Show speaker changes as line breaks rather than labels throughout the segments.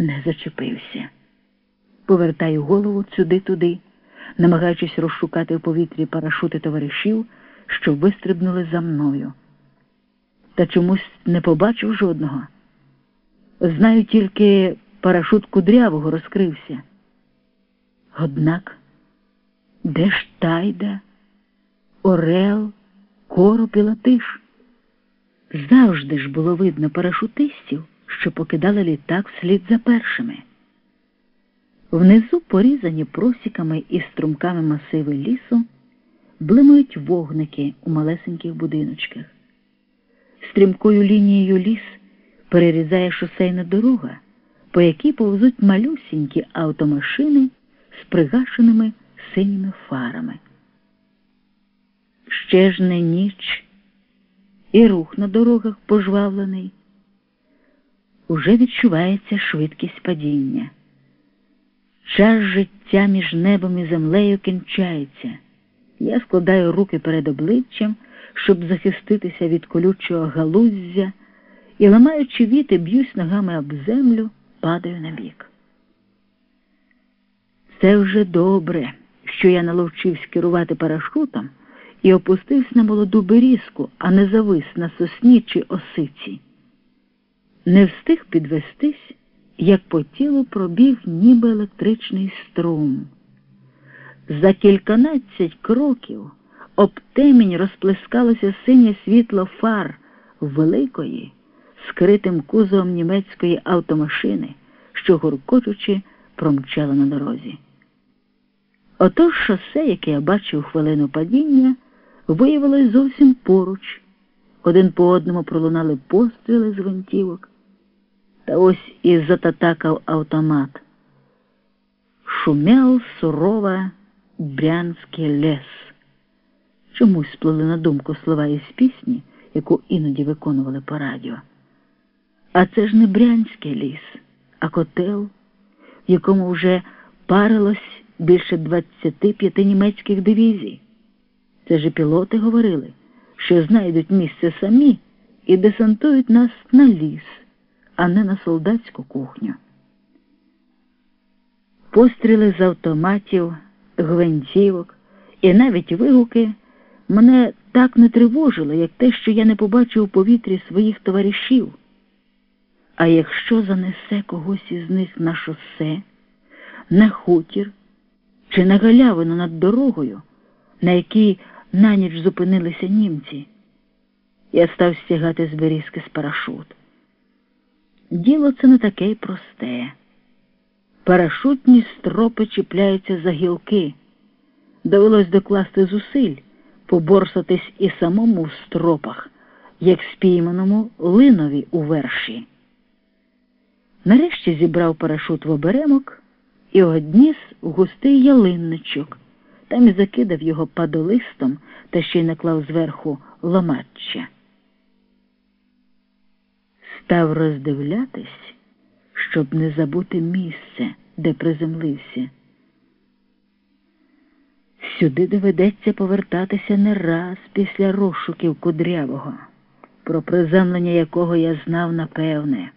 не зачепився. Повертаю голову сюди-туди, намагаючись розшукати в повітрі парашути товаришів, що вистрибнули за мною. Та чомусь не побачив жодного. Знаю тільки парашут кудрявого розкрився. Однак, де ж тайда, Орел, Короб і Латиш? Завжди ж було видно парашутистів, що покидали літак вслід за першими. Внизу, порізані просіками і струмками масиви лісу, блимають вогники у малесеньких будиночках. Стрімкою лінією ліс перерізає шосейна дорога, по якій повзуть малюсінькі автомашини з пригашеними синіми фарами. Ще ж не ніч, і рух на дорогах пожвавлений. Уже відчувається швидкість падіння. Час життя між небом і землею кінчається. Я складаю руки перед обличчям, щоб захиститися від колючого галуздя, і, ламаючи віти, б'юсь ногами об землю, падаю на бік. Це вже добре, що я наловчився керувати парашутом і опустився на молоду берізку, а не завис на сосні чи осиці. Не встиг підвестись, як по тілу пробіг ніби електричний струм. За кільканадцять кроків об темінь розплескалося синє світло фар великої, скритим кузовом німецької автомашини, що гуркочучи промчала на дорозі. Отож шосе, яке я бачив хвилину падіння, виявилось зовсім поруч. Один по одному пролунали постріли з гвинтівок. Та ось і зататакав автомат. Шумяв сурова брянський лес. Чомусь сплили на думку слова із пісні, яку іноді виконували по радіо. А це ж не брянський ліс, а котел, в якому вже парилось більше 25 німецьких дивізій. Це ж і пілоти говорили, що знайдуть місце самі і десантують нас на ліс, а не на солдатську кухню. Постріли з автоматів, гвинтівок і навіть вигуки мене так не тривожили, як те, що я не побачив у повітрі своїх товаришів. А якщо занесе когось із них на шосе, на хутір чи на галявину над дорогою, на якій на ніч зупинилися німці, я став стягати з берізки з парашут. Діло це не таке й просте. Парашутні стропи чіпляються за гілки. Довелось докласти зусиль, поборсатись і самому в стропах, як спійманому линові у верші. Нарешті зібрав парашут в оберемок і одніс густий ялинничок, там і закидав його падолистом та ще й наклав зверху ломатча. Став роздивлятись, щоб не забути місце, де приземлився. Сюди доведеться повертатися не раз після розшуків кудрявого, про приземлення якого я знав напевне.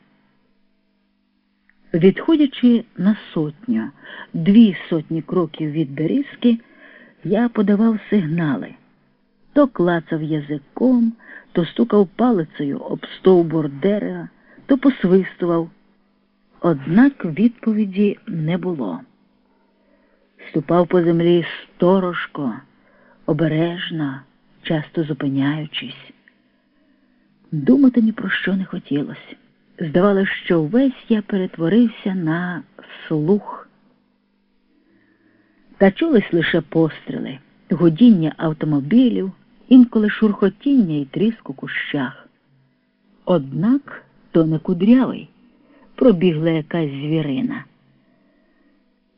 Відходячи на сотню, дві сотні кроків від берізки, я подавав сигнали. То клацав язиком, то стукав палицею об стовбур дерева, то посвистував. Однак відповіді не було. Ступав по землі сторожко, обережно, часто зупиняючись. Думати ні про що не хотілося. Здавалося, що весь я перетворився на слух. Та чулись лише постріли, гудіння автомобілів, інколи шурхотіння і тріск у кущах. Однак то не кудрявий, пробігла якась звірина.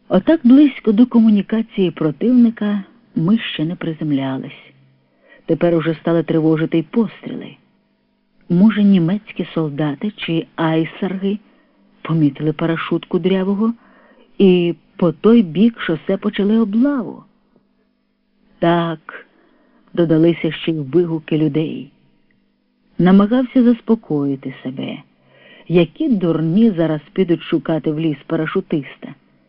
Отак близько до комунікації противника ми ще не приземлялись. Тепер уже стали тривожити й постріли. Може, німецькі солдати чи айсарги помітили парашут кудрявого і по той бік шосе почали облаву. Так, додалися ще й вигуки людей. Намагався заспокоїти себе. які дурні зараз підуть шукати в ліс парашутиста.